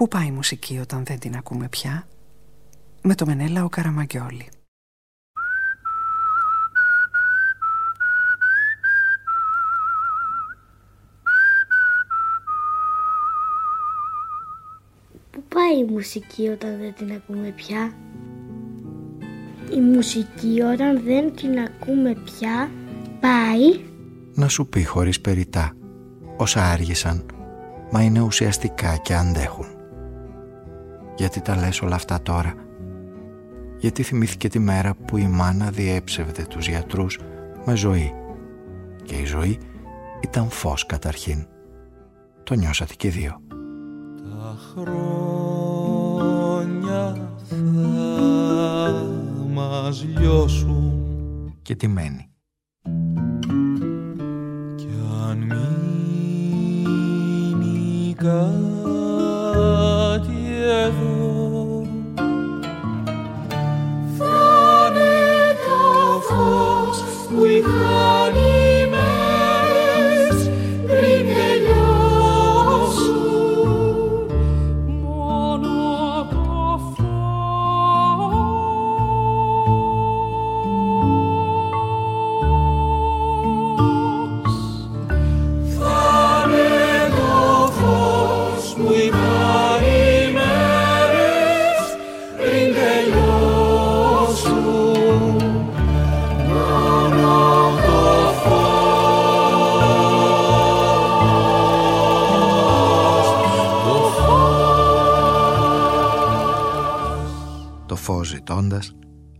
Πού πάει η μουσική όταν δεν την ακούμε πια; Με το Μενέλα ο Καραμαγκιόλη. Πού πάει η μουσική όταν δεν την ακούμε πια; Η μουσική όταν δεν την ακούμε πια πάει. Να σου πει χωρίς περιτά Όσα άργησαν Μα είναι ουσιαστικά και αντέχουν γιατί τα λες όλα αυτά τώρα; Γιατί θυμήθηκε τη μέρα που η μάνα διέψευδε τους γιατρούς με ζωή; Και η ζωή ήταν φως καταρχήν. Το νιώσατε και δύο. Τα χρόνια θα μας λιώσουν Και τι μένει. Κι αν μείνει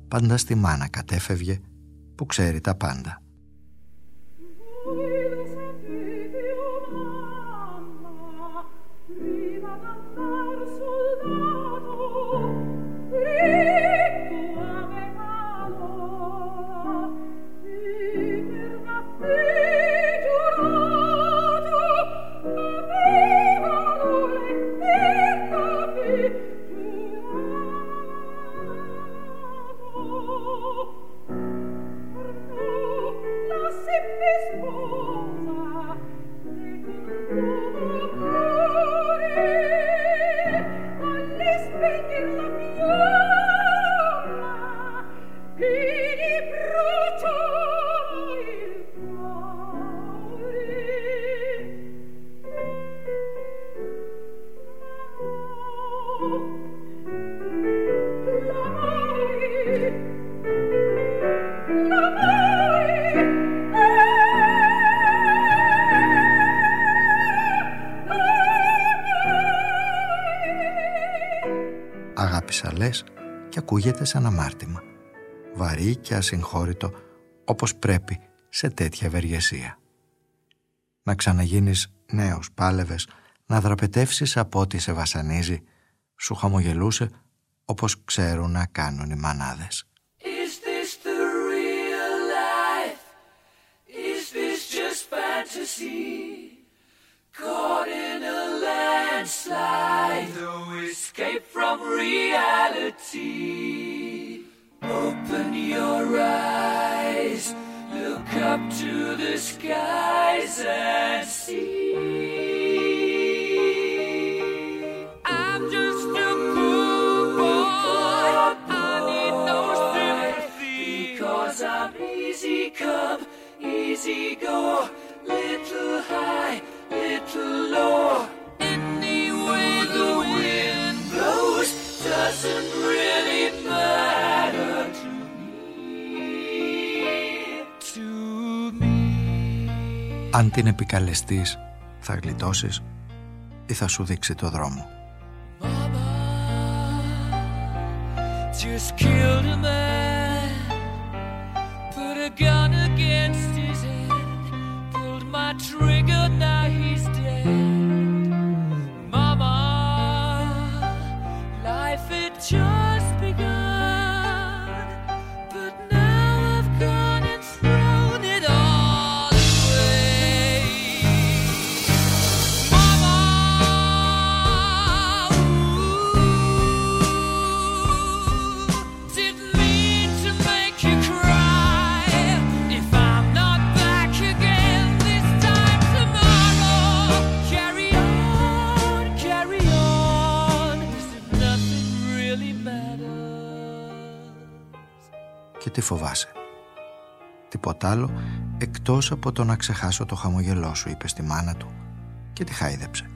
πάντα στη μάνα κατέφευγε που ξέρει τα πάντα. Ακούγεται σαν αμάρτημα. Βαρύ και ασυγχώρητο όπως πρέπει σε τέτοια ευεργεσία. Να ξαναγίνεις νέος πάλευες, να δραπετεύσεις από ό,τι σε βασανίζει, σου χαμογελούσε όπως ξέρουν να κάνουν οι μανάδες. Is this the real life? Is this just fantasy? Caught in a landslide, no escape from reality. Open your eyes, look up to the skies and see. Αν την επικαλεστείς, θα γλιτώσεις ή θα σου δείξει το δρόμο. Mama, τι φοβάσαι. Τίποτα άλλο εκτός από το να ξεχάσω το χαμογελό σου, είπες στη μάνα του και τη χάιδεψε.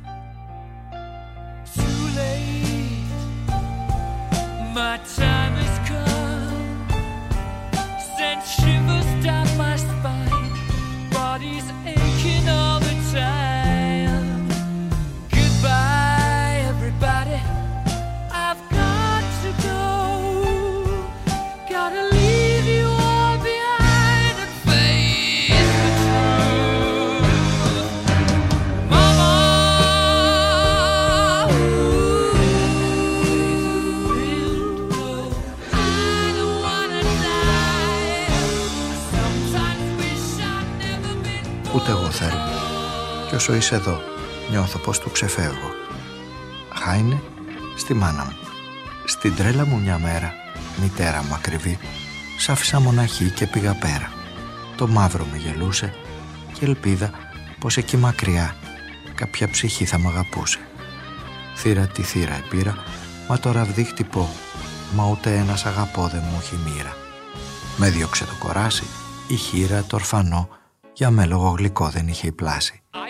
Όσο είσαι εδώ, νιώθω πως του ξεφεύγω. Χάινε στη μάνα μου. Στην τρέλα μου μια μέρα, μητέρα μου ακριβή, σ' άφησα μοναχή και πήγα πέρα. Το μαύρο με γελούσε και ελπίδα πως εκεί μακριά κάποια ψυχή θα μ' αγαπούσε. Θύρα τη θύρα επήρα, μα το ραβδί χτυπώ, μα ούτε ένας αγαπώ δεν μου έχει μοίρα. Με διώξε το κοράσι, η χείρα το ορφανό, για με λόγο γλυκό δεν είχε η πλάση.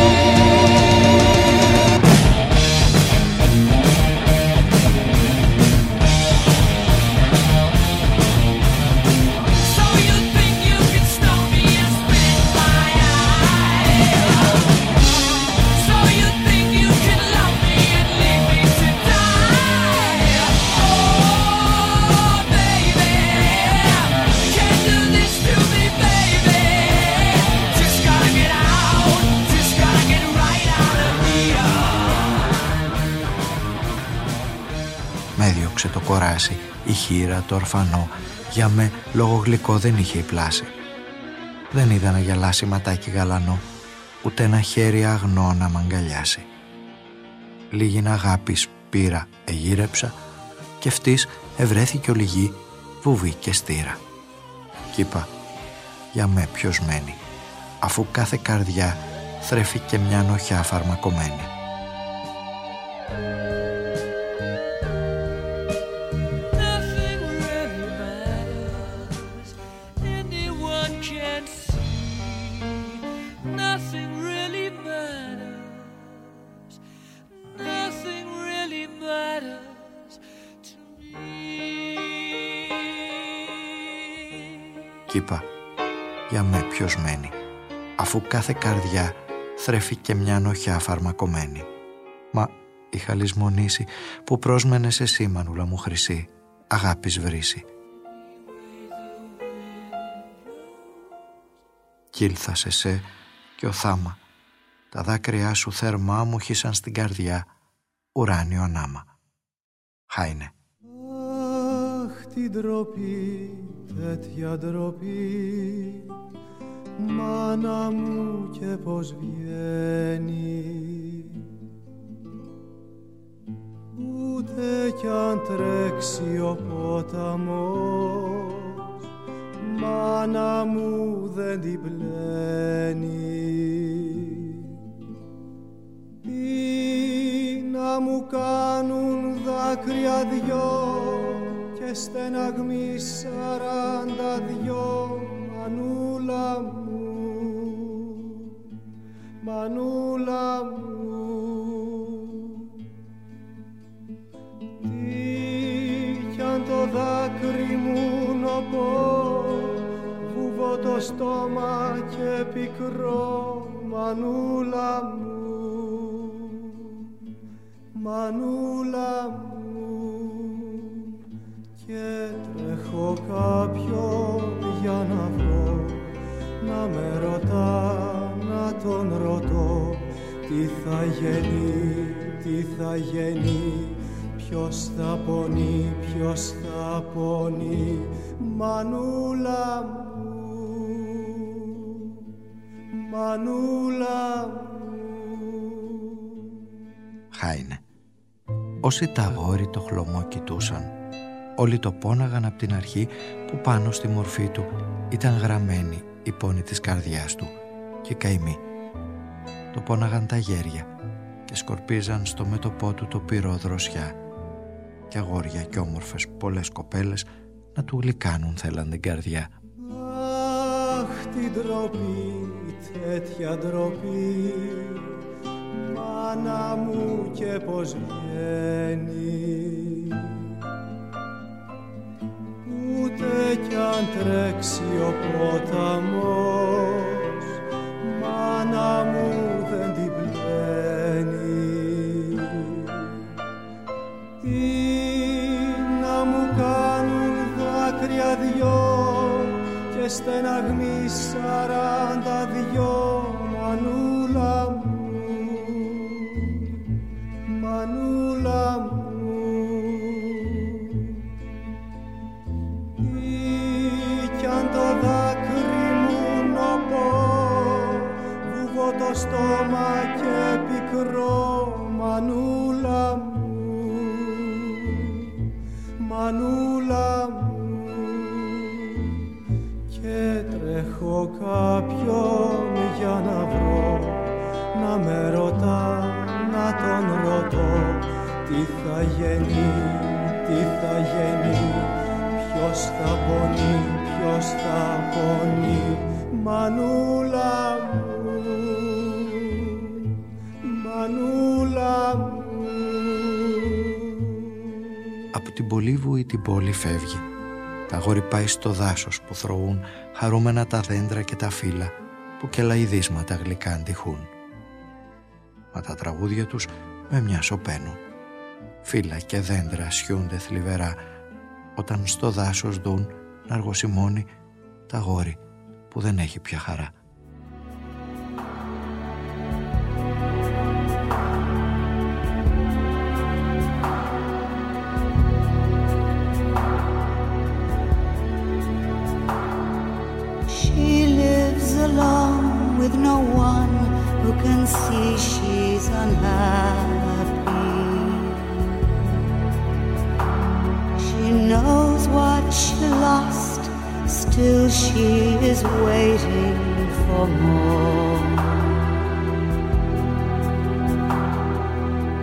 Lord. Η χείρα, το ορφανό, για με λόγο γλυκό δεν είχε η πλάση. Δεν είδα να γελάσει ματάκι γαλανό, ούτε ένα χέρι αγνό να μ' αγκαλιάσει. Λίγην αγάπης πήρα, εγύρεψα και αυτής ευρέθηκε ολιγή βουβή και στήρα. Κι είπα, για με ποιος μένει, αφού κάθε καρδιά θρέφει και μια νοχιά φαρμακομένη. Είπα, για με ποιος μένει, αφού κάθε καρδιά θρέφει και μια νοχιά φαρμακομένη. Μα είχα λησμονήσει που πρόσμενες εσύ μανούλα μου χρυσή, αγάπης βρύση. Κι ήλθα σε σε και ο θάμα, τα δάκρυά σου θερμά μου χύσαν στην καρδιά, ουράνιο ανάμα. Χάινε. Αχ την ντροπή, τέτοια ντροπή. Μάνα μου και πως βγαίνει. Ούτε κι αν τρέξει ο ποταμός Μάνα μου δεν την πλένει. Τι να μου κάνουν δάκρυα δυο και στεναγμοί σαράντα δυο μανούλα μου, μανούλα μου. Τι κι αν το δάκρυ μου νοπό το στόμα και πικρό μανούλα μου. Μανούλα μου και τρέχω κάποιον για να βρω. Να με ρωτά να τον ρωτώ. Τι θα γίνει, τι θα γίνει. Ποιος θα πονεί, ποιος θα πονεί. Μανούλα μου, μανούλα μου. Χάινε Όσοι τα αγόρι το χλωμό κοιτούσαν Όλοι το πόναγαν από την αρχή που πάνω στη μορφή του ήταν γραμμένη η πόνη της καρδιάς του και καημή. Το πόναγαν τα γέρια και σκορπίζαν στο μέτωπό του το πυρό δροσιά και αγόρια και όμορφες πολλές κοπέλες να του γλυκάνουν θέλαν την καρδιά. Αχ την ντροπή, τέτοια ντροπή μάνα μου και πως βγαίνει ούτε κι αν τρέξει ο ποταμός τι θα γίνει, τι θα γίνει ποιος θα πονεί, ποιος θα πονεί μανούλα μου μανούλα μου Από την Πολύβου ή την πόλη φεύγει. Τα αγόρι πάει στο δάσος που θροούν χαρούμενα τα δέντρα και τα φύλλα που και λαϊδίσματα γλυκά αντιχούν. Μα τα τραγούδια τους με μια σωπαίνουν. Φύλλα και δέντρα σιούνται θλιβερά όταν στο δάσος δουν να αργοσημώνει τα αγόρι που δεν έχει πια χαρά. Still she is waiting for more.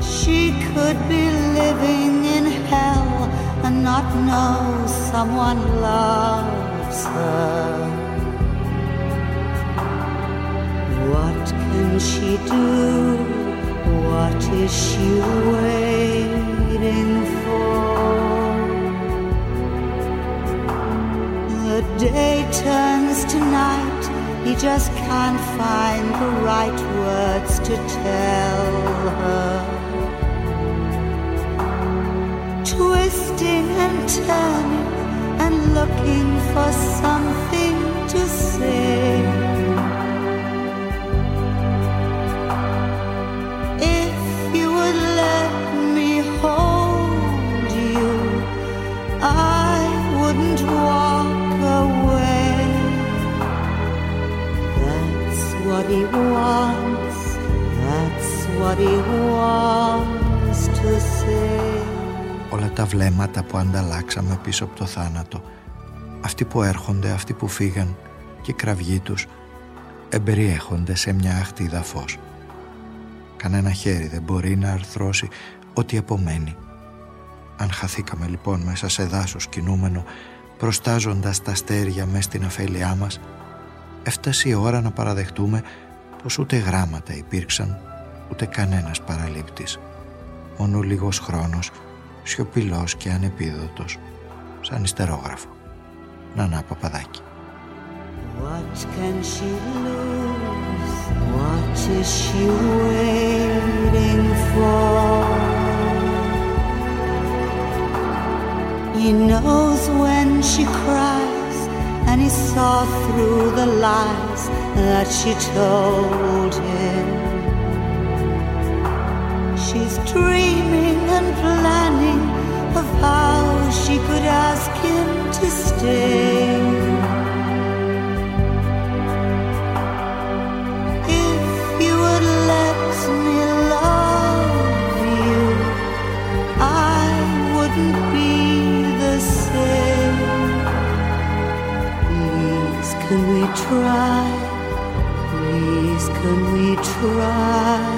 She could be living in hell and not know someone loves her. What can she do? What is she waiting for? Day turns to night, he just can't find the right words to tell her. Twisting and turning and looking for something to say. Όλα τα βλέμματα που ανταλλάξαμε πίσω από το θάνατο αυτοί που έρχονται, αυτοί που φύγαν και οι κραυγοί τους εμπεριέχονται σε μια αχτίδα φως. Κανένα χέρι δεν μπορεί να αρθρώσει ό,τι απομένει. Αν χαθήκαμε λοιπόν μέσα σε δάσος κινούμενο προστάζοντας τα αστέρια μες στην αφέλειά μας έφτασε η ώρα να παραδεχτούμε πως ούτε γράμματα υπήρξαν ούτε κανένας παραλήπτης μόνο λίγος χρόνος σιωπηλός και ανεπίδοτος σαν ιστερόγραφο Νανά Παπαδάκη What can she lose? What is she waiting for? He knows when she cries, and he saw through the lies that she told him. Dreaming and planning of how she could ask him to stay. If you would let me love you, I wouldn't be the same. Please, can we try? Please, can we try?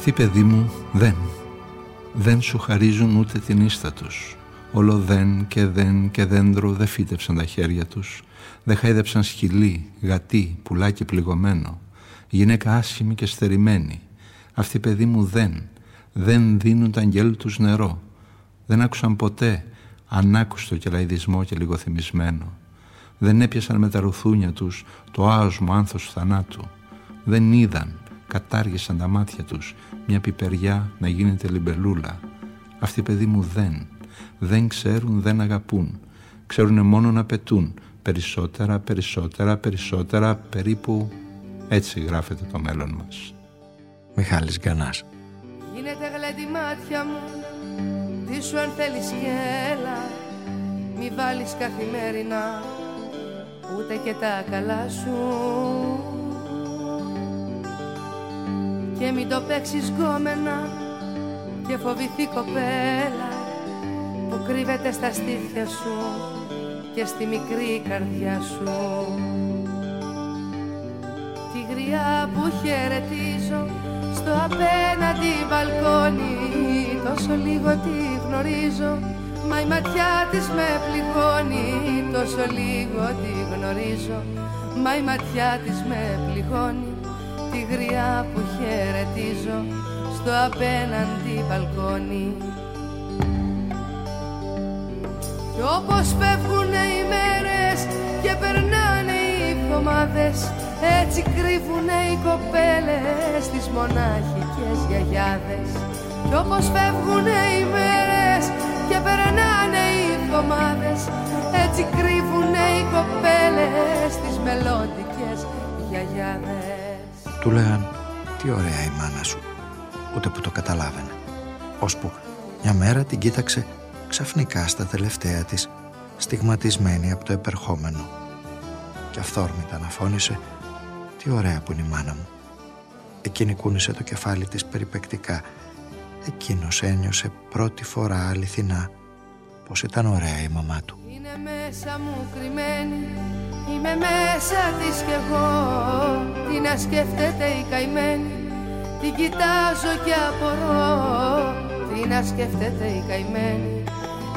Αυτοί παιδί μου δεν. Δεν σου χαρίζουν ούτε την ίστα τους. Όλο δεν και δεν και δέντρο δεν φύτεψαν τα χέρια τους. Δεν χάιδεψαν σκυλί, γατί, πουλάκι πληγωμένο. Γυναίκα άσχημη και στερημένη. Αυτοί παιδί μου δεν. Δεν δίνουν τα αγγέλ τους νερό. Δεν άκουσαν ποτέ ανάκουστο και λαϊδισμό και λιγοθυμισμένο. Δεν έπιασαν με τα ρουθούνια τους το άοσμο άνθος του θανάτου. Δεν είδαν, κατάργησαν τα μάτια τους μια πιπεριά να γίνεται λιμπελούλα. Αυτοί παιδί μου δεν. Δεν ξέρουν, δεν αγαπούν. Ξέρουν μόνο να πετούν. Περισσότερα, περισσότερα, περισσότερα, περίπου έτσι γράφεται το μέλλον μας. Μιχάλης Γκανάς Γίνεται γλέντι μάτια μου Τι σου αν θέλεις και έλα Μη βάλεις καθημερινά Ούτε και τα καλά σου Και μην το παίξεις γκόμενα. Και φοβηθεί κοπέλα Που κρύβεται στα στήθια σου Και στη μικρή καρδιά σου. Τη γριά που χαιρετίζω στο απέναντι μπαλκόνι Τόσο λίγο τη γνωρίζω Μα η ματιά της με πληγώνει Τόσο λίγο τη γνωρίζω Μα η ματιά της με πληγώνει Τη γριά που χαιρετίζω Στο απέναντι μπαλκόνι. Κι όπως φεύγουνε οι μέρες Και περνάνε οι εβδομάδες έτσι κρύβουνε οι κοπέλες τις μονάχικες γιαγιάδες. Κι όπως φεύγουνε οι μέρες και περνάνε οι εβδομάδες Έτσι κρύβουνε οι κοπέλες τις μελώδικες γιαγιάδες. Του λέγαν τι ωραία η μάνα σου Ούτε που το καταλάβαινε Ώσπου μια μέρα την κοίταξε ξαφνικά στα τελευταία της Στιγματισμένη από το επερχόμενο και αυθόρμητα αναφώνησε τι ωραία που είναι η μάνα μου. Εκείνη κούνησε το κεφάλι της περιπεκτικά. Εκείνος ένιωσε πρώτη φορά αληθινά πως ήταν ωραία η μαμά του. Είναι μέσα μου κρυμμένη, είμαι μέσα της κι εγώ. Τι να σκέφτεται η καημένη, την κοιτάζω και απορώ. Τι να σκέφτεται η καημένη,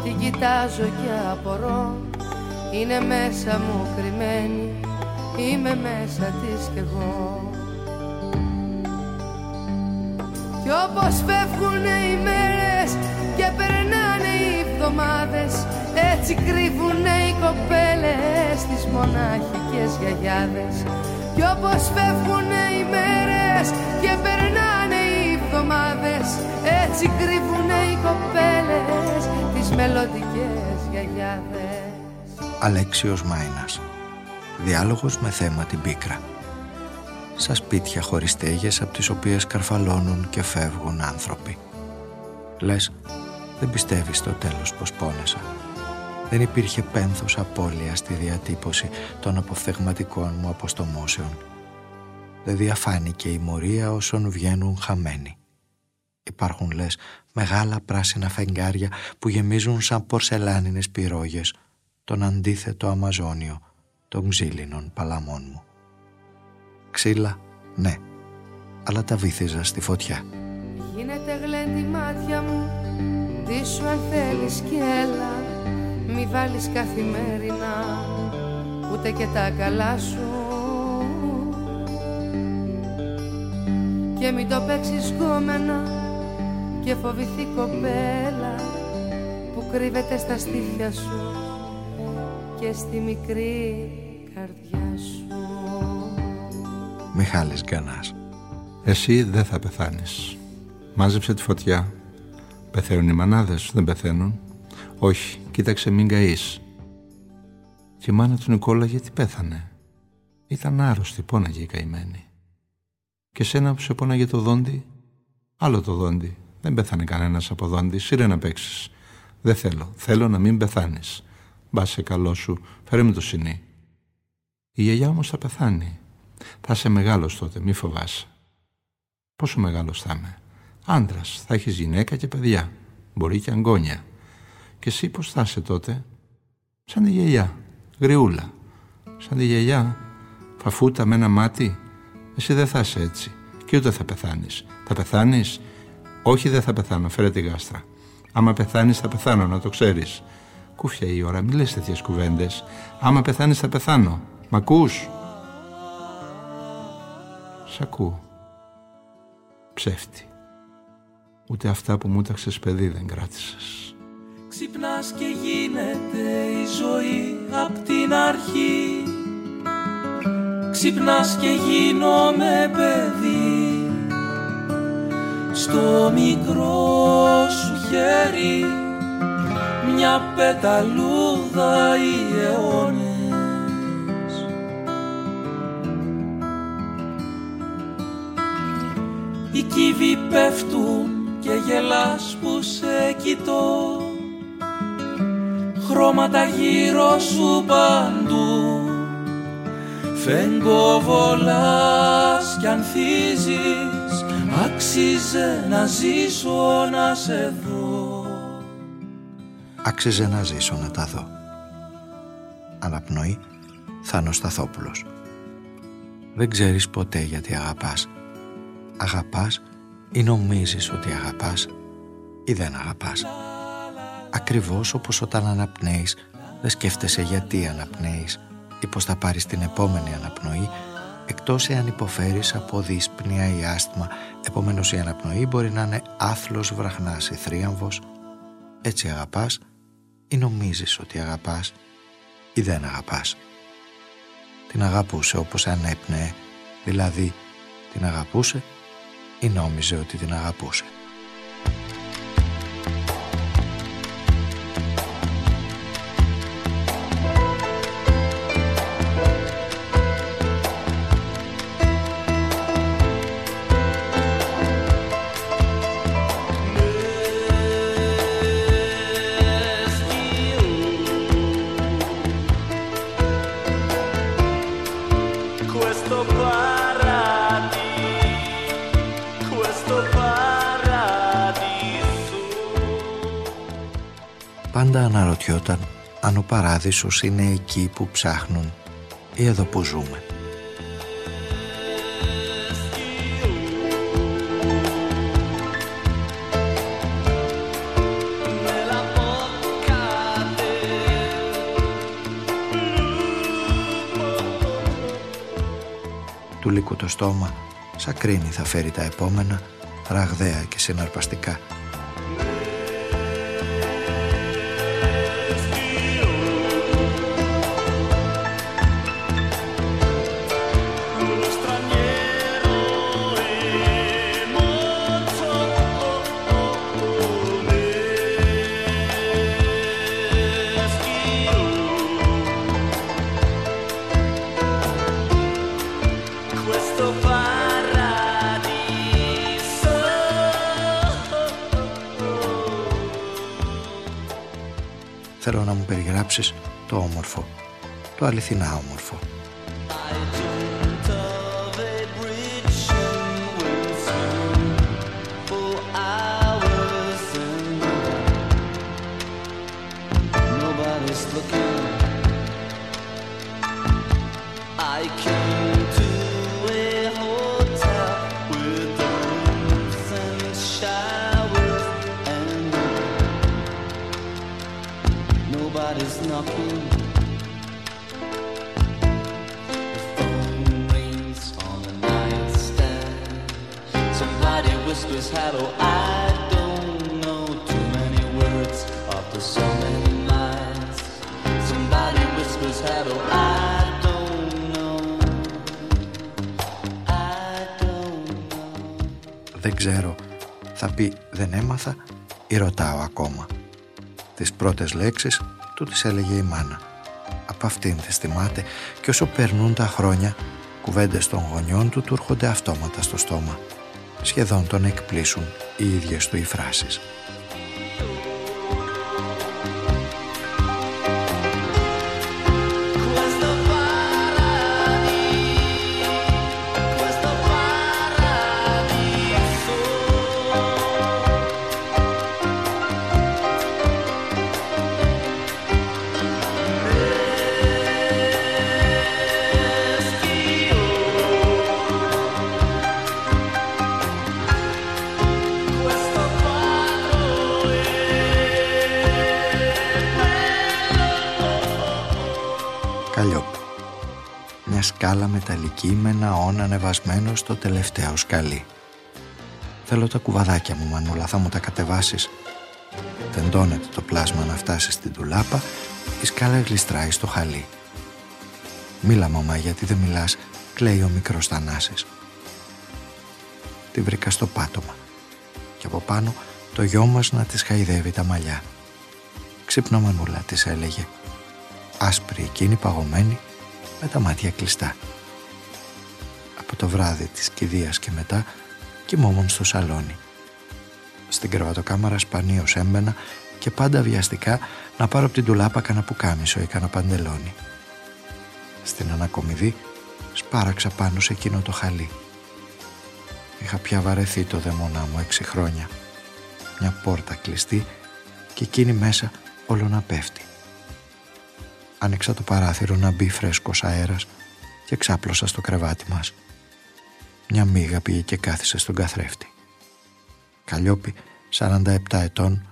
την κοιτάζω και απορώ. Είναι μέσα μου κρυμμένη. Είμαι μέσα της κι εγώ. Κι όπως φεύγουνε οι μέρες και περνάνε οι εβδομάδες έτσι κρύβουνε οι κοπέλες τις μονάχικες γιαγιάδες Κι όπως φεύγουνε οι μέρες και περνάνε οι εβδομάδες έτσι κρύβουνε οι κοπέλες τις μελλοντικές γιαγιάδες Αλέξιος Μάινας Διάλογος με θέμα την πίκρα. Στα σπίτια χωρίς στέγες από τις οποίες καρφαλώνουν και φεύγουν άνθρωποι. Λες, δεν πιστεύεις στο τέλος πως πόνεσα. Δεν υπήρχε πένθος απώλειας στη διατύπωση των αποφθεγματικών μου αποστομώσεων. Δεν διαφάνηκε η μορία όσων βγαίνουν χαμένοι. Υπάρχουν λες μεγάλα πράσινα φεγγάρια που γεμίζουν σαν πορσελάνινες πυρόγες τον αντίθετο Αμαζόνιο των ξύλινων παλαμών μου. Ξύλα, ναι, αλλά τα βύθιζα στη φωτιά. Γίνεται γλέντι μάτια μου, τι σου αν θέλεις κι έλα, μη βάλεις καθημερινά, ούτε και τα καλά σου. Και μην το παίξεις γκόμενα και φοβηθεί κοπέλα που κρύβεται στα στήθια σου και στη μικρή καρδιά σου. Μιχάλης Γκανάς Εσύ δεν θα πεθάνεις. Μάζεψε τη φωτιά. Πεθαίνουν οι μανάδες, δεν πεθαίνουν. Όχι, κοίταξε μην καείς. Και η μάνα του Νικόλα γιατί πέθανε. Ήταν άρρωστη, πόναγε η καημένη. Και σένα που σε πόναγε το δόντι, άλλο το δόντι. Δεν πέθανε κανένας από δόντι, σύρε να παίξεις. Δεν θέλω, θέλω να μην πεθάνεις. Μπα σε καλό σου, φέρε με το συνή. Η γιαγιά όμως θα πεθάνει. Θα είσαι μεγάλος τότε, μη φοβάσαι. Πόσο μεγάλος θα είμαι. Άντρας, θα έχεις γυναίκα και παιδιά. Μπορεί και αγκόνια. Και εσύ πώς θα είσαι τότε; Σαν τη γιαγιά, γριούλα. Σαν τη γιαγιά, φαφούτα με ένα μάτι. Εσύ δεν θα είσαι έτσι. Και ούτε θα πεθάνεις. Θα πεθάνεις; Όχι δεν θα πεθάνω, φέρε τη γάστρα. Άμα πεθάνεις θα πεθάνω, να το ξέρεις. Κούφια η ώρα, μη λες τέτοιες κουβέντες. Άμα πεθάνεις θα πεθάνω. Μ' ακούς; Σ' ακούω. Ψεύτη. Ούτε αυτά που μου ταξες παιδί δεν κράτησες. Ξυπνάς και γίνεται η ζωή απ' την αρχή. Ξυπνάς και γίνομαι παιδί. Στο μικρό σου χέρι Μια πεταλούδα οι αιώνες. Οι κύβοι πέφτουν και γελάς που σε κοιτώ Χρώματα γύρω σου παντού. Φεγγοβολάς κι ανθίζεις Άξιζε να ζήσω να σε δω. Άξιζε να ζήσω να τα δω. Αναπνοή Θάνος Σταθόπουλος. Δεν ξέρεις ποτέ γιατί αγαπάς. Αγαπάς ή νομίζεις ότι αγαπάς ή δεν αγαπάς. Ακριβώς όπως όταν αναπνέεις δεν σκέφτεσαι γιατί αναπνέεις ή πως θα πάρεις την επόμενη αναπνοή εκτός εάν υποφέρεις από δύσπνοια ή άσθμα επομένως η αναπνοή μπορεί να είναι άθλος βραχνάς ή θρίαμβος έτσι αγαπάς ή νομίζεις ότι αγαπάς ή δεν αγαπάς. Την αγαπούσε όπως ανέπνεε, δηλαδή την αγαπούσε ή νόμιζε ότι την αγαπούσε. Παράδεισος είναι εκεί που ψάχνουν ή εδώ που ζούμε. Του λύκου το στόμα, σακρίνη θα φέρει τα επόμενα, ραγδαία και συναρπαστικά. Το αληθινά όμορφο. Πρώτες λέξεις του τις έλεγε η μάνα. Από αυτήν τις θυμάται και όσο περνούν τα χρόνια κουβέντες των γονιών του του έρχονται αυτόματα στο στόμα. Σχεδόν τον εκπλήσουν οι ίδιες του οι φράσεις. Μια σκάλα μεταλλική με ένα όν ανεβασμένο στο τελευταίο σκαλί. Θέλω τα κουβαδάκια μου, Μανούλα, θα μου τα κατεβάσεις. Τεντώνεται το πλάσμα να φτάσει στην τουλάπα, η σκάλα γλιστράει στο χαλί. Μίλα, μαμά, γιατί δεν μιλάς, κλαίει ο μικρός Θανάσης. Τη βρήκα στο πάτωμα και από πάνω το γιο μας να της χαϊδεύει τα μαλλιά. «Ξύπνα, Μανούλα», της έλεγε άσπρη εκείνη παγωμένη με τα μάτια κλειστά. Από το βράδυ της κηδείας και μετά κοιμόμουν στο σαλόνι. Στην κρεβατοκάμαρα σπανίως έμπαινα και πάντα βιαστικά να πάρω από την τουλάπα κανένα πουκάμισο ή κανένα παντελόνι. Στην ανακομιδή σπάραξα πάνω σε εκείνο το χαλί. Είχα πια βαρεθεί το δαιμονά μου έξι χρόνια. Μια πόρτα κλειστή και εκείνη μέσα όλο να πέφτει. Άνοιξα το παράθυρο να μπει φρέσκος αέρας και ξάπλωσα στο κρεβάτι μας. Μια μύγα πήγε και κάθισε στον καθρέφτη. Καλλιόπη, 47 ετών,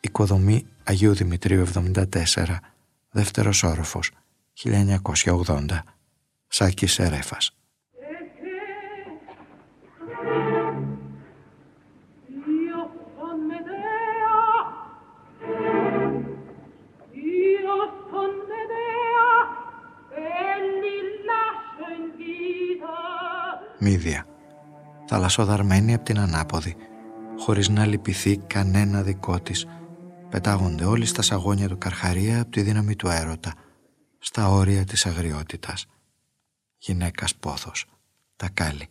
οικοδομή Αγίου Δημητρίου 74, δεύτερος όροφος, 1980, Σάκης Σερέφας. Μύδια. Θαλασσοδαρμένη από την ανάποδη, χωρίς να λυπηθεί κανένα δικό της. Πετάγονται όλοι στα σαγόνια του Καρχαρία από τη δύναμη του έρωτα, στα όρια της αγριότητας. Γυναίκας πόθος, τα κάλλη.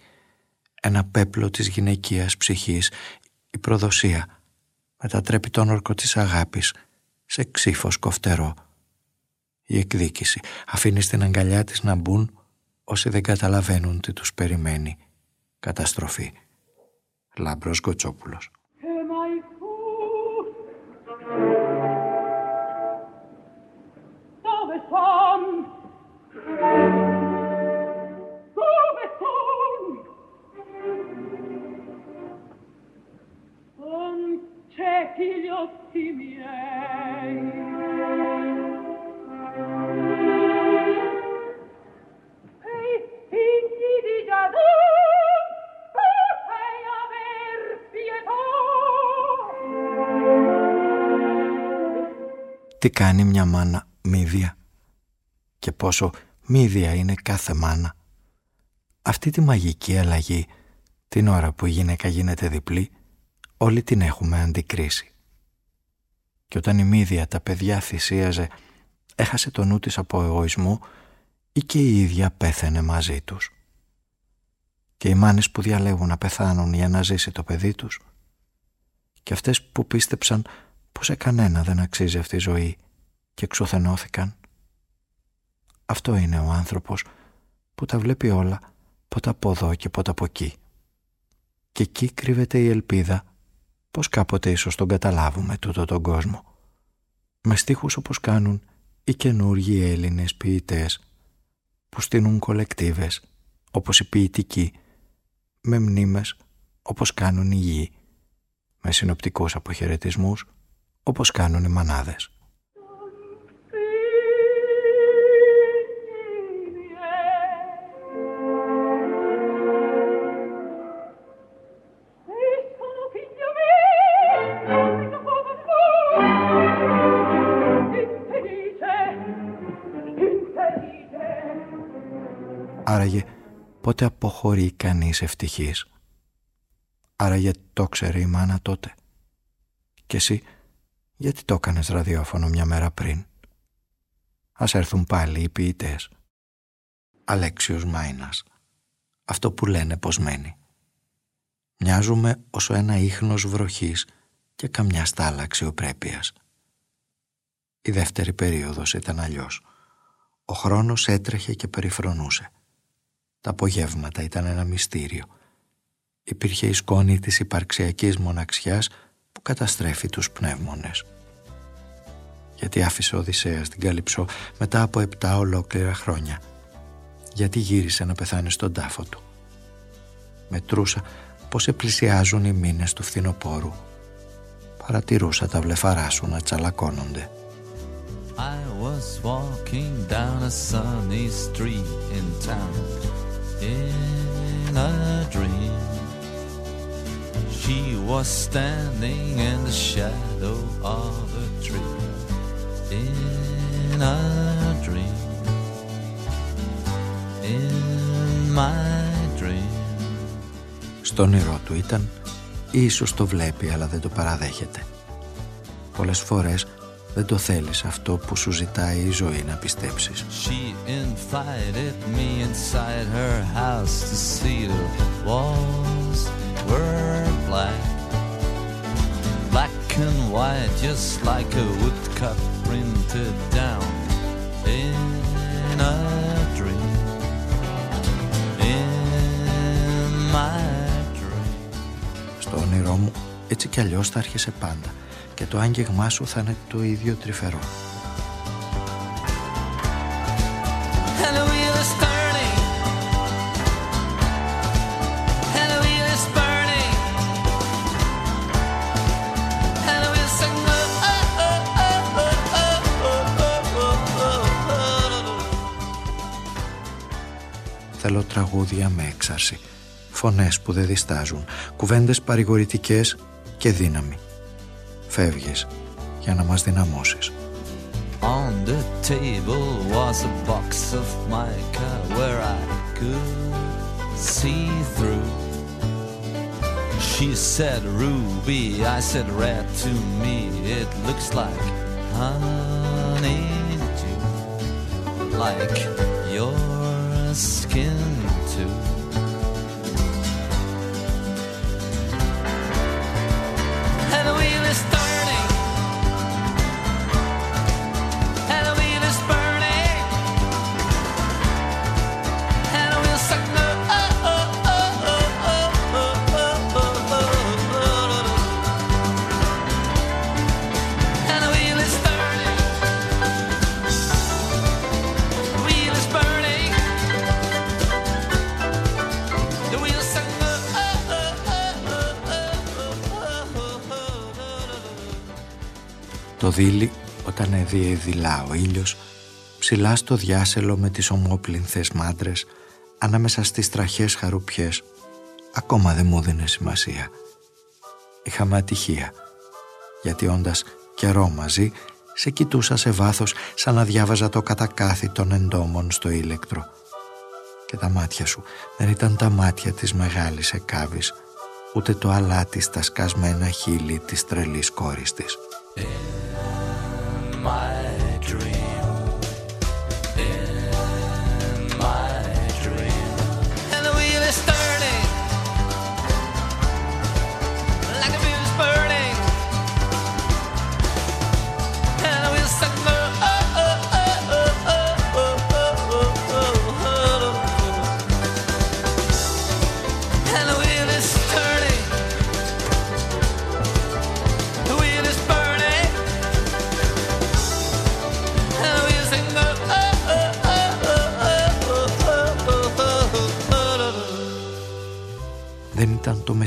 Ένα πέπλο της γυναικείας ψυχής, η προδοσία, μετατρέπει τον όρκο της αγάπης σε ξύφος κοφτερό. Η εκδίκηση αφήνεις στην αγκαλιά της να μπουν όσοι δεν καταλαβαίνουν τι τους περιμένει. Καταστροφή. Λάμπρος Γκοτσόπουλος. Τι κάνει μια μάνα μύδια και πόσο μύδια είναι κάθε μάνα. Αυτή τη μαγική αλλαγή την ώρα που η γυναίκα γίνεται διπλή όλοι την έχουμε αντικρίσει. Και όταν η μύδια τα παιδιά θυσίαζε έχασε το νου της από εγωισμό ή και η ίδια πέθαινε μαζί τους. Και οι μάνες που διαλέγουν να πεθάνουν για να ζήσει το παιδί τους και αυτές που πίστεψαν πως σε κανένα δεν αξίζει αυτή η ζωή και εξουθενώθηκαν. Αυτό είναι ο άνθρωπος που τα βλέπει όλα πότε από εδώ και πότε από εκεί. Και εκεί κρύβεται η ελπίδα πως κάποτε ίσως τον καταλάβουμε τούτο τον κόσμο. Με στίχους όπως κάνουν οι καινούργοι Έλληνες ποιητές που στείνουν κολεκτίβες όπως οι ποιητικοί με μνήμες όπως κάνουν οι γη με συνοπτικούς αποχαιρετισμούς όπως κάνουν οι μανάδες. Άραγε πότε αποχωρεί κανείς ευτυχής; Άραγε το ξέρει η μάνα τότε. Και εσύ γιατί το έκανες ραδιόφωνο μια μέρα πριν; Ας έρθουν πάλι οι ποιητές. Αλέξιος Μάινας. Αυτό που λένε πως μένει. Μοιάζουμε όσο ένα ίχνος βροχής και καμιά στάλα αξιοπρέπειας. Η δεύτερη περίοδος ήταν αλλιώς. Ο χρόνος έτρεχε και περιφρονούσε. Τα απογεύματα ήταν ένα μυστήριο. Υπήρχε η σκόνη της υπαρξιακής μοναξιάς που καταστρέφει τους πνεύμονες. Γιατί άφησε ο Οδυσσέας την Καλυψό μετά από επτά ολόκληρα χρόνια. Γιατί γύρισε να πεθάνει στον τάφο του. Μετρούσα πως επλησιάζουν οι μήνες του φθινοπόρου. Παρατηρούσα τα βλεφαρά σου να τσαλακώνονται. I was walking down a sunny street in town in a dream. She was standing in the shadow of a tree in a dream. In my dream. Στο όνειρό του ήταν ή ίσως το βλέπει αλλά δεν το παραδέχεται. Πολλές φορές δεν το θέλεις αυτό που σου ζητάει η ζωή να πιστέψεις. She invited me inside her house to see the walls were black. Black and white, just like a woodcut printed down in a dream. In my dream. Στο όνειρό μου έτσι κι αλλιώς θα έρχεσαι πάντα και το άγγιγμά σου θα είναι το ίδιο τρυφερό. Θέλω τραγούδια με έξαρση, φωνές που δεν διστάζουν, κουβέντες παρηγορητικές και δύναμη. Φεύγεις για να μας δυναμώσεις. On the table was a box of mica where I could see through. She said ruby, I said red to me. It looks like honeydew, like your skin too. Το δίλη όταν έδιε δειλά ο ήλιος ψηλά στο διάσελο με τις ομόπλυνθες μάντρες ανάμεσα στις τραχές χαρουπιές ακόμα δεν μου δίνε σημασία. Είχαμε ατυχία γιατί όντας καιρό μαζί σε κοιτούσα σε βάθος σαν να διάβαζα το κατακάθι των εντόμων στο ήλεκτρο και τα μάτια σου δεν ήταν τα μάτια της μεγάλης εκάβης ούτε το αλάτι στα σκασμένα χείλη της τρελής κόρης της. My dream.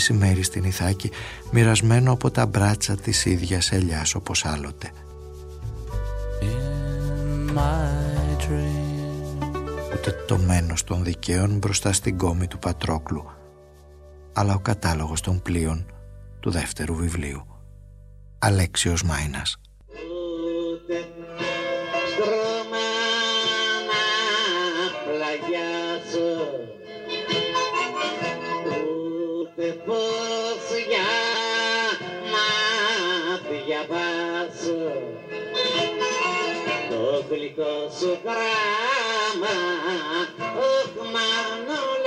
Μεσημέρι στην Ιθάκη μοιρασμένο από τα μπράτσα της ίδιας ελιάς όπως άλλοτε. In my dream. Ούτε το μένος των δικαίων μπροστά στην κόμη του Πατρόκλου αλλά ο κατάλογος των πλοίων του δεύτερου βιβλίου. Αλέξιος Μάινας. Στρώμα πλαγιάζω ούτε πως για να διαβάσω το γλυκό σου γράμμα, ωχ μανούλα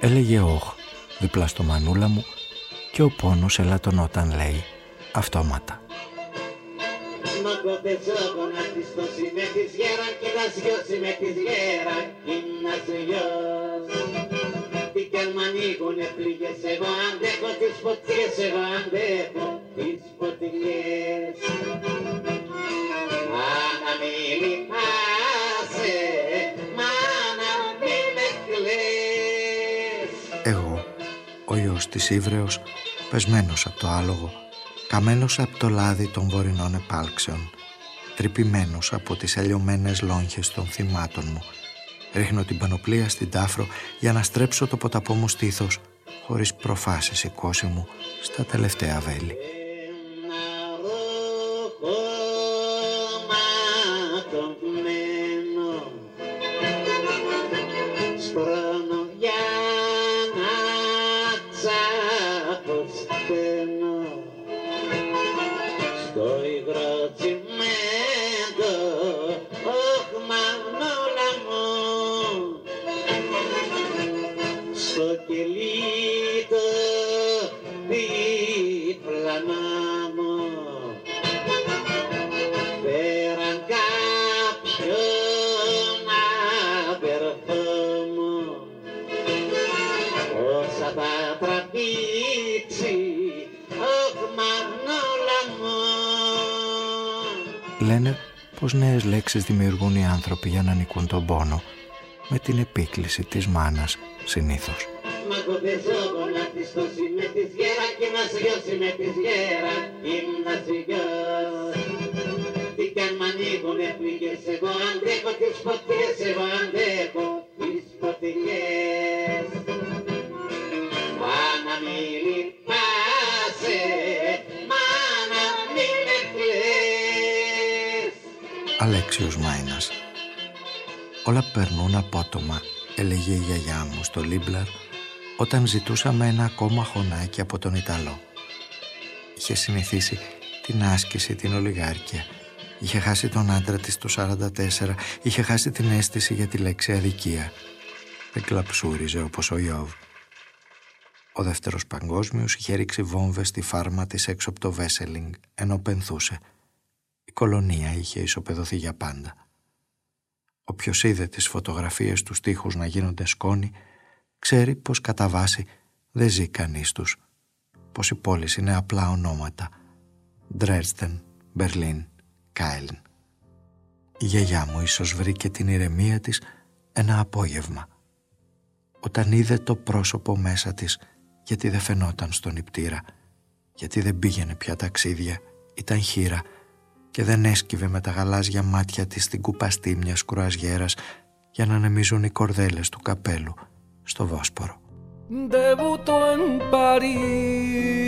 Έλεγε όχ δίπλα στο μανούλα μου και ο πόνος ελαττωνόταν λέει αυτόματα. Μα ο γιος της Ήβρεως, πεσμένος από το άλογο, καμένος από το λάδι των βορεινών επάλξεων, τρυπημένος από τις αλλιωμένες λόγχες των θυμάτων μου, ρίχνω την πανοπλία στην τάφρο για να στρέψω το ποταπό μου στήθος, χωρίς προφάσεις η κόση μου, στα τελευταία βέλη. Πως νέες λέξεις δημιουργούν οι άνθρωποι για να νικούν τον πόνο, με την επίκληση της μάνας συνήθως. Μα κοπεζόκο να πιστώσει με της γέρας και να σιώσει με της γέρας και να σιώσει. Τι κι αν μ' ανοίγουνε πληγές εγώ αντέχω τις φωτιές εγώ αντέχω τις φωτιές. Αλέξιος Μάινας. Όλα περνούν απότομα, έλεγε η γιαγιά μου στο Λίμπλαρ όταν ζητούσαμε ένα ακόμα χωνάκι από τον Ιταλό. Είχε συνηθίσει την άσκηση, την ολιγάρκεια. Είχε χάσει τον άντρα της το 44, είχε χάσει την αίσθηση για τη λέξη αδικία. Δεν κλαψούριζε όπως ο Ιώβ. Ο δεύτερος παγκόσμιος είχε ρίξει βόμβες στη φάρμα της έξω από το Βέσελινγκ, ενώ πενθούσε. Η κολονία είχε ισοπεδωθεί για πάντα. Όποιος είδε τις φωτογραφίες τους στίχους να γίνονται σκόνη, ξέρει πως κατά βάση δεν ζει κανείς τους. Πως οι πόλεις είναι απλά ονόματα. Ντρέρστεν, Μπερλίν, Κάιλν. Η γιαγιά μου ίσως βρήκε την ηρεμία της ένα απόγευμα. Όταν είδε το πρόσωπο μέσα της, γιατί δεν φαινόταν στον νηπτήρα, γιατί δεν πήγαινε πια ταξίδια, ήταν χείρα και δεν έσκυβε με τα γαλάζια μάτια της στην κουπαστή μιας κουραζιέρας για να ανεμίζουν οι κορδέλες του καπέλου στο Βόσπορο. Debutó en París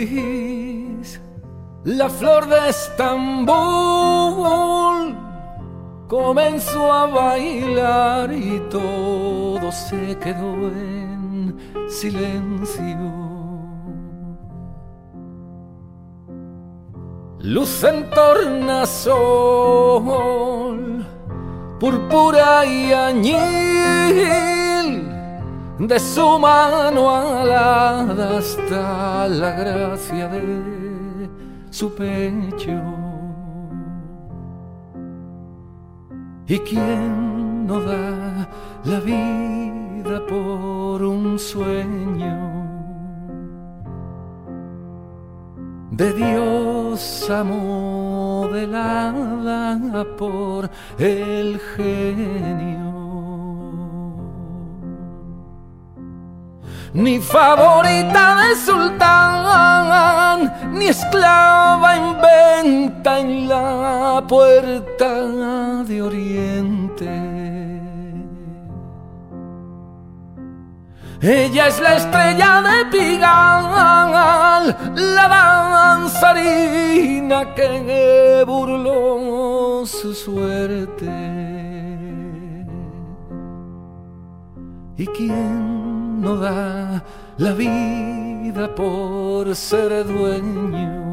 la flor de Estambul. Comenzó a bailar y todo se quedó en silencio. Luz en tornasol, púrpura y añil de su mano alada está la gracia de su pecho. ¿Y quién no da la vida por un sueño? De diosa modelada por el genio. ni favorita del sultán, ni esclava en venta en la puerta de Oriente. Ella es la estrella de Pigal, la danzarina que burló su suerte. ¿Y quién no da la vida por ser dueño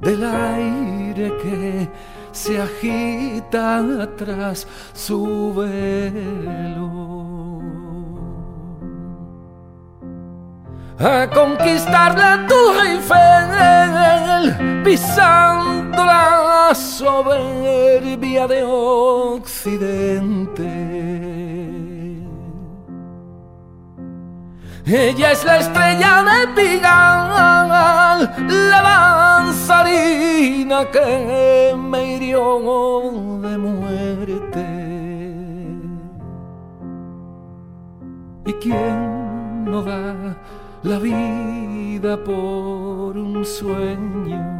del aire que se agita atrás su velo. A conquistar la Torre Eiffel, pisando la soberbia de Occidente. Ella es la estrella de Pigal, la danzarina que me hirió de muerte. ¿Y quién no da la vida por un sueño?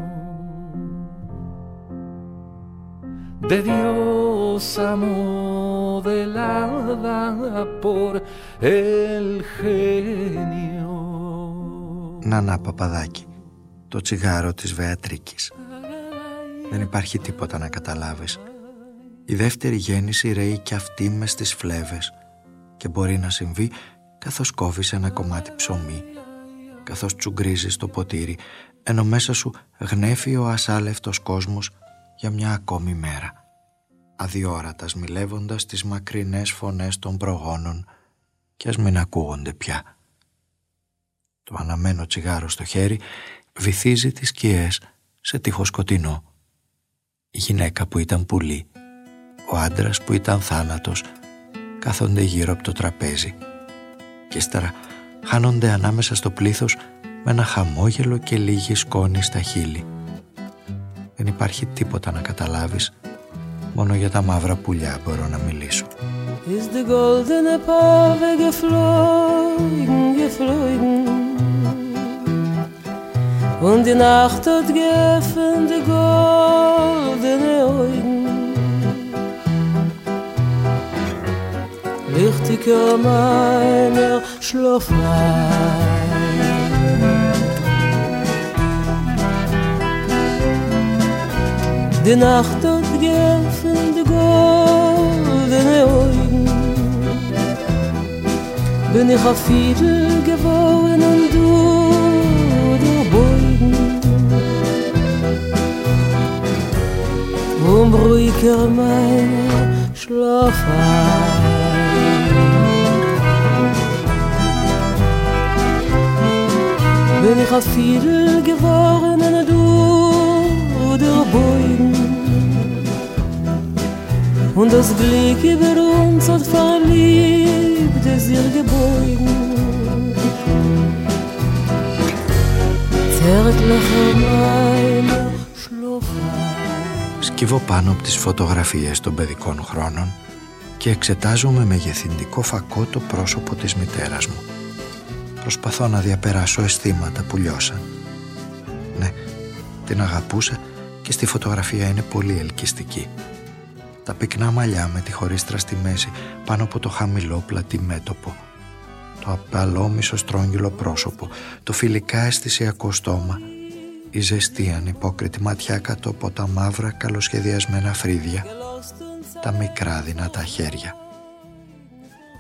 De diosa modelada por el genio. Νανά Παπαδάκη, το τσιγάρο της Βεατρίκης. Δεν υπάρχει τίποτα να καταλάβεις. Η δεύτερη γέννηση ρέει κι αυτή μες στις φλέβες και μπορεί να συμβεί καθώς κόβεις ένα κομμάτι ψωμί, καθώς τσουγκρίζεις το ποτήρι, ενώ μέσα σου γνέφει ο ασάλευτος κόσμος για μια ακόμη μέρα αδιόρατας μιλεύοντας τις μακρινές φωνές των προγόνων και ας μην ακούγονται πια. Το αναμένο τσιγάρο στο χέρι βυθίζει τις σκιές σε τείχο σκοτεινό. Η γυναίκα που ήταν πουλί, ο άντρας που ήταν θάνατος κάθονται γύρω από το τραπέζι και ύστερα χάνονται ανάμεσα στο πλήθος με ένα χαμόγελο και λίγη σκόνη στα χείλη. Δεν υπάρχει τίποτα να καταλάβεις Μόνο για τα μαύρα πουλιά μπορώ να μιλήσω. Ist die goldene Pave geflogen, geflogen Und die Nacht hat geöffnet die goldene Augen Lichtiger meiner Schlafwein Die Nacht hat geöffnet die goldene Augen. Bin ich auf Fiedel geworden und du der Beugen. Um ruhiger meine Schlaf Bin ich auf Fiedel geworden Und das Glück über uns hat verliebt es ihr gebeugen Zärtlicher meine Σκύβω πάνω από τις φωτογραφίες των παιδικών χρόνων και εξετάζω με μεγεθυντικό φακό το πρόσωπο της μητέρας μου. Προσπαθώ να διαπεράσω αισθήματα που λιώσαν. Ναι, την αγαπούσα και στη φωτογραφία είναι πολύ ελκυστική. Τα πυκνά μαλλιά με τη χωρίστρα στη μέση πάνω από το χαμηλό πλατή μέτωπο. Το απαλόμισο στρόγγυλο πρόσωπο, το φιλικά αισθησιακό στόμα, η ζεστή ανυπόκριτη ματιά κάτω από τα μαύρα καλοσχεδιασμένα φρύδια, τα μικρά δυνατά χέρια.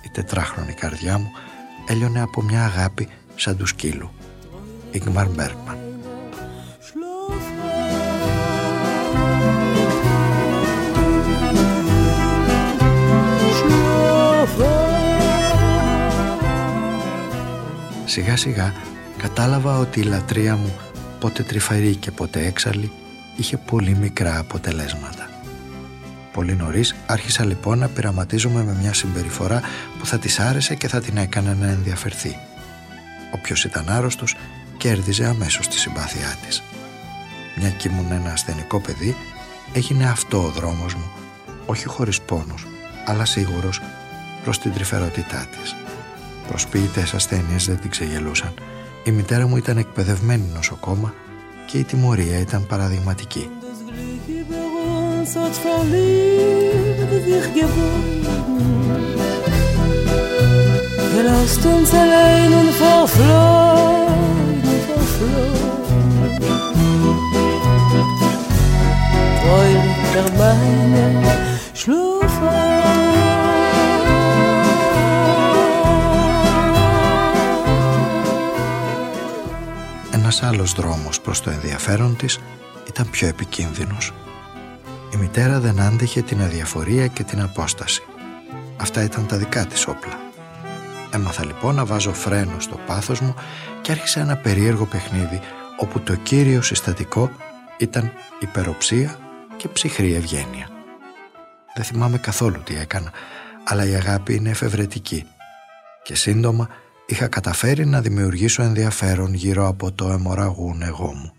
Η τετράχρονη καρδιά μου έλειωνε από μια αγάπη σαν του σκύλου. Ιγμαρ Μπέρκμαν. Σιγά σιγά κατάλαβα ότι η λατρεία μου πότε τρυφαρή και πότε έξαλλη είχε πολύ μικρά αποτελέσματα. Πολύ νωρίς άρχισα λοιπόν να πειραματίζομαι με μια συμπεριφορά που θα της άρεσε και θα την έκανε να ενδιαφερθεί. Όποιος ήταν άρρωστος κέρδιζε αμέσως τη συμπάθειά της. Μια κι ήμουν ένα ασθενικό παιδί, έγινε αυτό ο δρόμος μου, όχι χωρίς πόνους, αλλά σίγουρος προς την τρυφερότητά της. Προσποιητές ασθένειες δεν την ξεγελούσαν. Η μητέρα μου ήταν εκπαιδευμένη νοσοκόμα και η τιμωρία ήταν παραδειγματική. Lasst uns allein und verflogen, verflogen. Treulich der Beine Ένας άλλος δρόμος προς το ενδιαφέρον της ήταν πιο επικίνδυνος. Η μητέρα δεν άντεχε την αδιαφορία και την απόσταση. Αυτά ήταν τα δικά της όπλα. Έμαθα λοιπόν να βάζω φρένο στο πάθος μου και άρχισε ένα περίεργο παιχνίδι όπου το κύριο συστατικό ήταν υπεροψία και ψυχρή ευγένεια. Δεν θυμάμαι καθόλου τι έκανα, αλλά η αγάπη είναι εφευρετική και σύντομα είχα καταφέρει να δημιουργήσω ενδιαφέρον γύρω από το αιμορραγούν εγώ μου.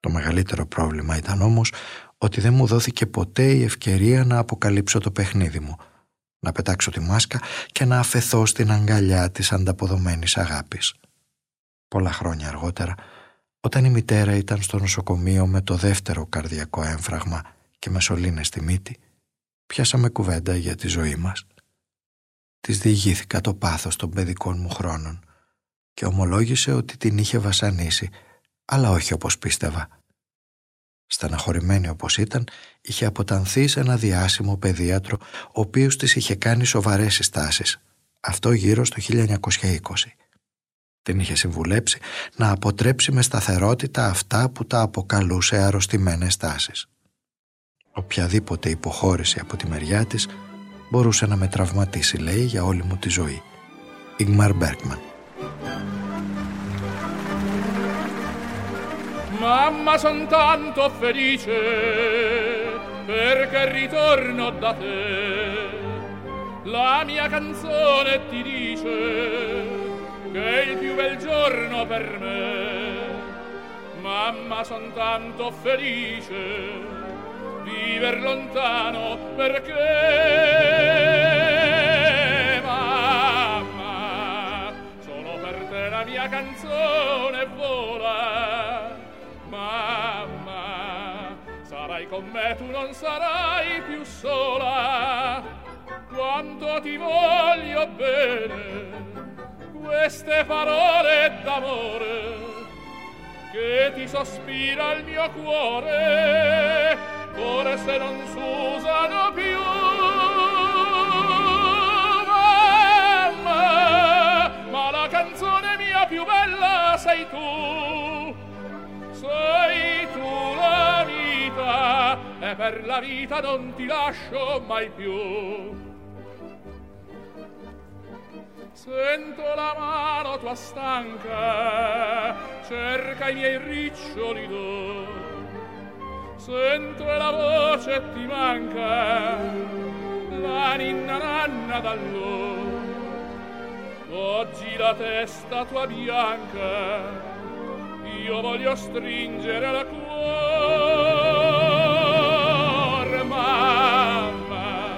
Το μεγαλύτερο πρόβλημα ήταν όμως ότι δεν μου δόθηκε ποτέ η ευκαιρία να αποκαλύψω το παιχνίδι μου – να πετάξω τη μάσκα και να αφαιθώ στην αγκαλιά της ανταποδομένης αγάπης. Πολλά χρόνια αργότερα, όταν η μητέρα ήταν στο νοσοκομείο με το δεύτερο καρδιακό έμφραγμα και με σωλήνες στη μύτη, πιάσαμε κουβέντα για τη ζωή μας. Της διηγήθηκα το πάθος των παιδικών μου χρόνων και ομολόγησε ότι την είχε βασανίσει, αλλά όχι όπως πίστευα. Στεναχωρημένη όπως ήταν, είχε αποτανθεί σε ένα διάσημο παιδίατρο, ο οποίος της είχε κάνει σοβαρές συστάσεις. Αυτό γύρω στο 1920. Την είχε συμβουλέψει να αποτρέψει με σταθερότητα αυτά που τα αποκαλούσε αρρωστημένες τάσεις. Οποιαδήποτε υποχώρηση από τη μεριά της μπορούσε να με τραυματίσει, λέει, για όλη μου τη ζωή. Ιγμαρ Μπέρκμαν Mamma son tanto felice perché ritorno da te. La mia canzone ti dice che è il più bel giorno per me. Mamma son tanto felice viver lontano perché mamma sono per te la mia canzone vola mamma, sarai con me, tu non sarai più sola. Quanto ti voglio bene, queste parole d'amore che ti sospira il mio cuore, forse non s'usano più mamma ma la canzone mia più bella sei tu sei tu la vita e per la vita non ti lascio mai più. Sento la mano tua stanca, cerca i miei riccioli d'oro sento la voce ti manca. La ninna nanna dall'o oggi la testa tua bianca io voglio stringere al cuore mamma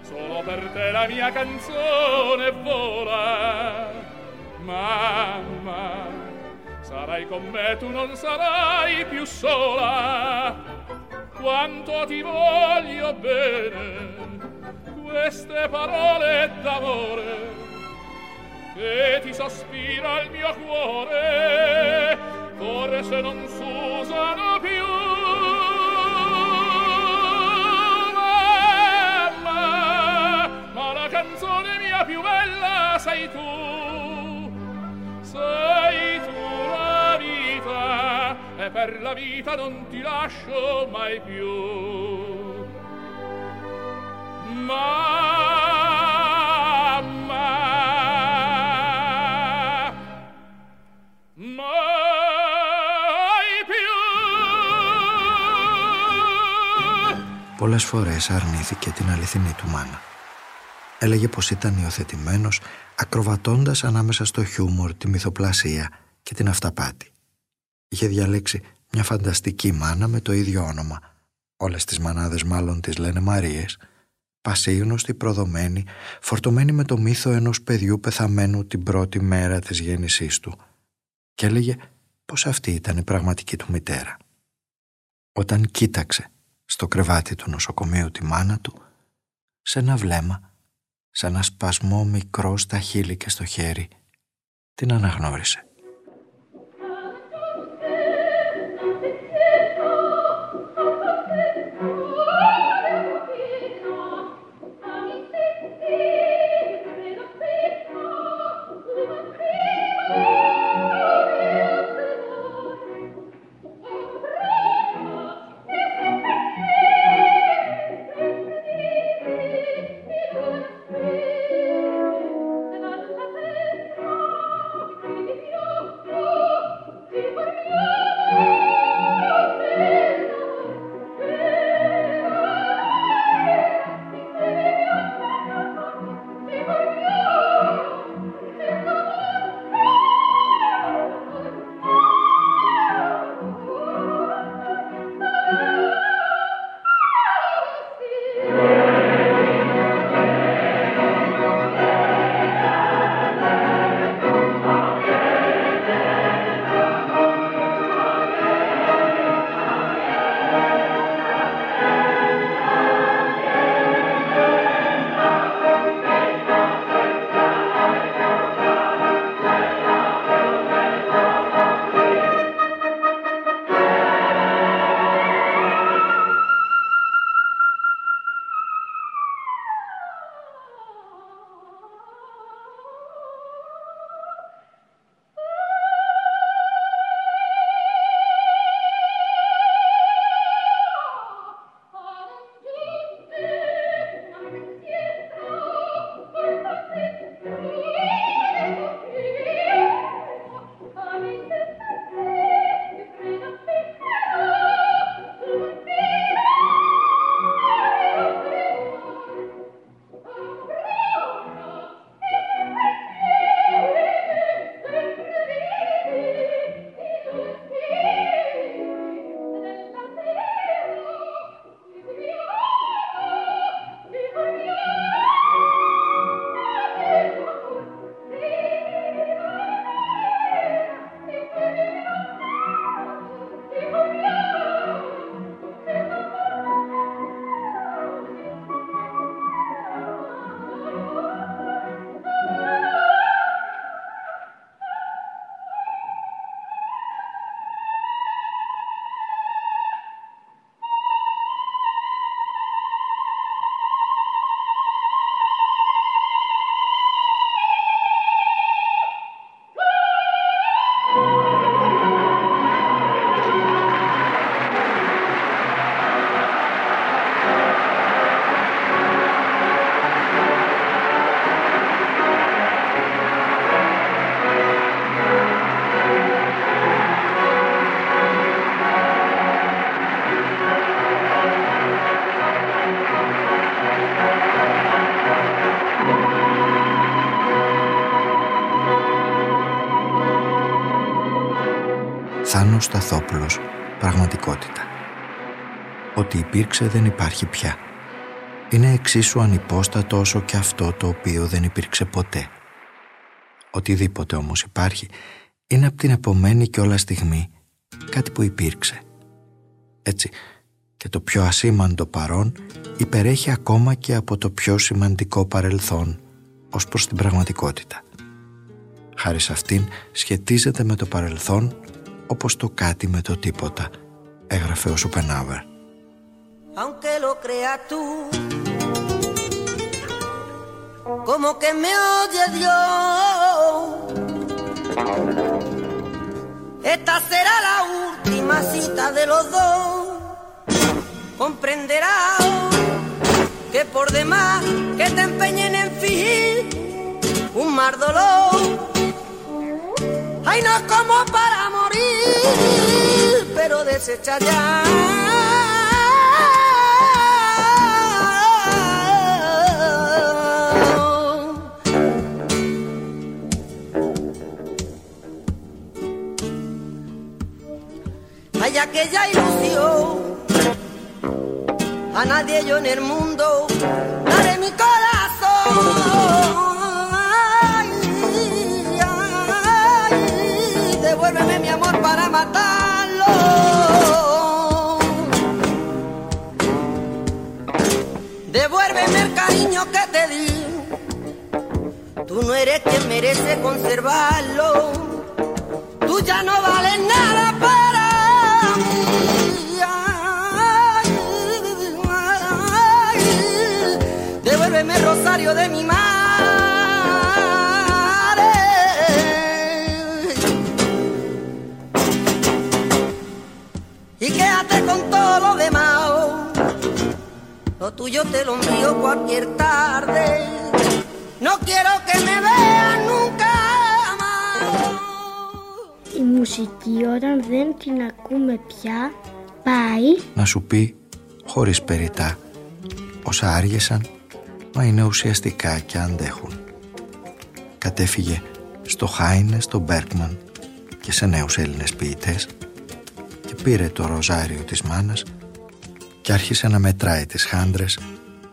solo per te la mia canzone vola. Mamma Sarai con me, tu non sarai più sola. Quanto ti voglio bene, queste parole d'amore che ti sospira il mio cuore, forse non s'usano più. Mamma, ma la canzone mia più bella sei tu e per la vita non ti lascio mai più ma Πολλές φορές αρνήθηκε την αληθινή του μάνα. Έλεγε πως ήταν υιοθετημένος ακροβατώντας ανάμεσα στο χιούμορ, τη μυθοπλασία και την αυταπάτη. Είχε διαλέξει μια φανταστική μάνα με το ίδιο όνομα. Όλες τις μανάδες μάλλον τις λένε Μαρίες. πασίγνωστη προδομένη, φορτωμένη με το μύθο ενός παιδιού πεθαμένου την πρώτη μέρα της γέννησής του και έλεγε πως αυτή ήταν η πραγματική του μητέρα. Όταν κοίταξε στο κρεβάτι του νοσοκομείου τη μάνα του, σε ένα βλέμμα, σε ένα σπασμό μικρό στα χείλη και στο χέρι, την αναγνώρισε. Θάνος Σταθόπουλος, πραγματικότητα. Ότι υπήρξε δεν υπάρχει πια. Είναι εξίσου ανυπόστατο όσο και αυτό το οποίο δεν υπήρξε ποτέ. Οτιδήποτε όμως υπάρχει είναι από την επομένη και όλα στιγμή κάτι που υπήρξε. Έτσι, και το πιο ασήμαντο παρόν υπερέχει ακόμα και από το πιο σημαντικό παρελθόν ως προς την πραγματικότητα. Χάρη σε αυτήν σχετίζεται με το παρελθόν όπως το κάτι με το τίποτα, έγραφε ο Σοπενάουερ. Aunque lo creas tú, como que me oye Dios, esta será la última cita de los dos. Comprenderás que por demás que te empeñen en fingir un mar dolor, ay no como para pero desecha ya. Hay aquella ilusión, a nadie yo en el mundo matarlo. Devuélveme el cariño que te di. Tú no eres quien merece conservarlo. Tú ya no vales nada para mí. Devuélveme el rosario de mi madre. Tuyo te lo envío cualquier tarde. No quiero que me vean nunca Η μουσική όταν δεν την ακούμε πια πάει Να σου πει χωρίς περιτά όσα άργησαν μα είναι ουσιαστικά και αντέχουν. Κατέφυγε στο Χάινε, στο Μπέρκμαν και σε νέους Έλληνες ποιητές και πήρε το ροζάριο της μάνας και άρχισε να μετράει τις χάντρες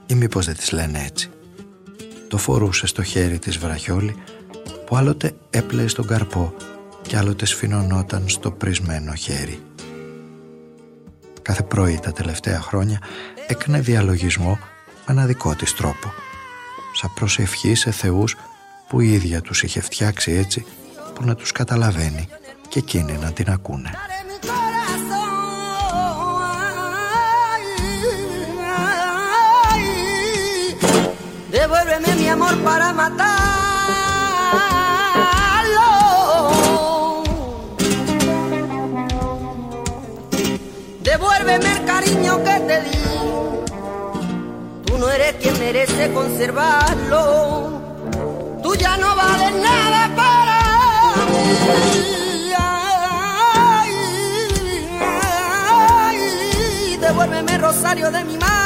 ή μήπως δεν τις λένε έτσι. Το φορούσε στο χέρι της βραχιόλη που άλλοτε έπλεε στον καρπό και άλλοτε σφινωνόταν στο πρισμένο χέρι. Κάθε πρωί τα τελευταία χρόνια έκανε διαλογισμό με ένα δικό της τρόπο σαν προσευχή σε θεούς που η ίδια τους είχε φτιάξει έτσι που να τους καταλαβαίνει και εκείνοι να την ακούνε. Amor para matarlo. Devuélveme el cariño que te di. Tú no eres quien merece conservarlo. Tú ya no vales nada para mí. Devuélveme el rosario de mi madre.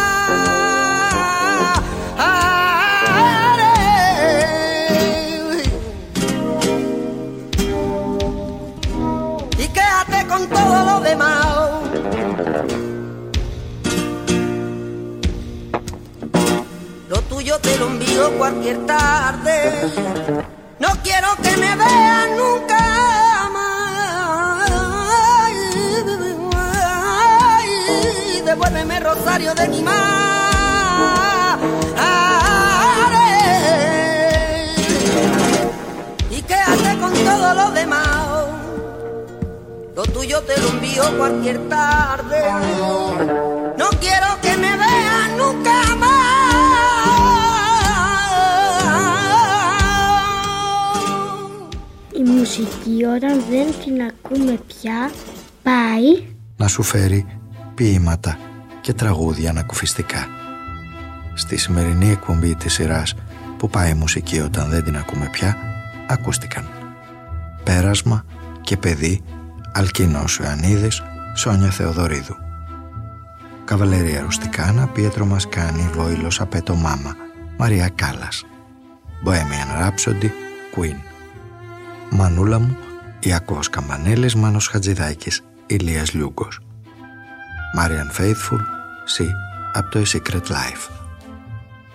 Envío cualquier tarde. No quiero que me vean nunca más. Devuélveme rosario de mi madre. Y quédate con todo lo demás. Lo tuyo te lo envío cualquier tarde. No quiero que me vean μουσική όταν δεν την ακούμε πια. Πάει. Να σου φέρει ποίηματα και τραγούδια ανακουφιστικά. Στη σημερινή εκπομπή της σειράς που πάει η μουσική όταν δεν την ακούμε πια ακούστηκαν. Πέρασμα και παιδί Αλκίνος Ιωαννίδης Σόνια Θεοδωρίδου. Καβαλερία Ρουστικάνα Πιέτρο Μασκάνη Βόηλος Απέτο Μάμα Μαρία Κάλλας. Bohemian Rhapsody Queen Μανούλα μου Ιακώβος Καμπανέλης Μάνος Χατζηδάκης Ηλίας Λιούγκος. Marian Faithful C από το A Secret Life.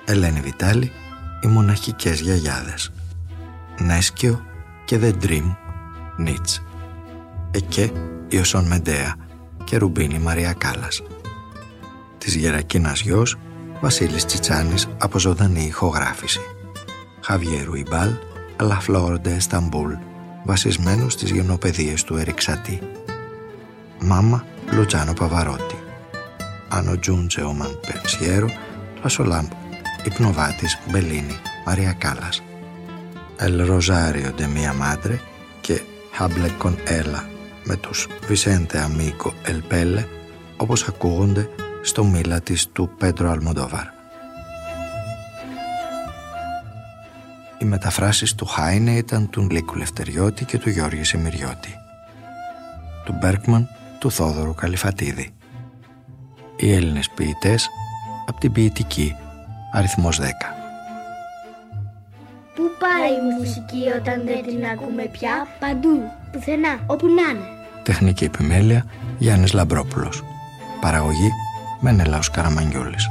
Ελένη Βιτάλη Οι μοναχικές γιαγιάδες. Νέσκιο και The Dream Νίτς. Εκέ Ιωσόν Μεντέα και Ρουμπίνη Μαρία Κάλλας. Της Γερακίνας γιος Βασίλης Τσιτσάνης από ζωντανή ηχογράφηση. Χαβιέρου Ιμπάλ La Flor de Istanbul βασισμένου στις γενοπαιδείες του Εριξατή Μάμα Λουτζάνο Παβαρότη. Άνω Τζούντζε Ομαν Περσιέρο Λασολάμπ Υπνοβάτης Μπελίνη Μαρία Κάλλας. El Rosario de Mia Madre και Hable con Ella με τους Vicente Amico El Pelle όπως ακούγονται στο μήλα της του Πέντρο Αλμοντόβαρ. Οι μεταφράσεις του Χάινε ήταν του Λίκου Λευτεριώτη και του Γιώργη Σεμιριώτη. Του Μπέρκμαν του Θόδωρου Καλυφατίδη. Οι Έλληνες ποιητές από την ποιητική αριθμός 10. Πού πάει η μουσική όταν δεν την ακούμε πια; Παντού, πουθενά, όπου να είναι Τεχνική επιμέλεια Γιάννης Λαμπρόπουλος. Παραγωγή Μενέλαος Καραμαγγιόλης.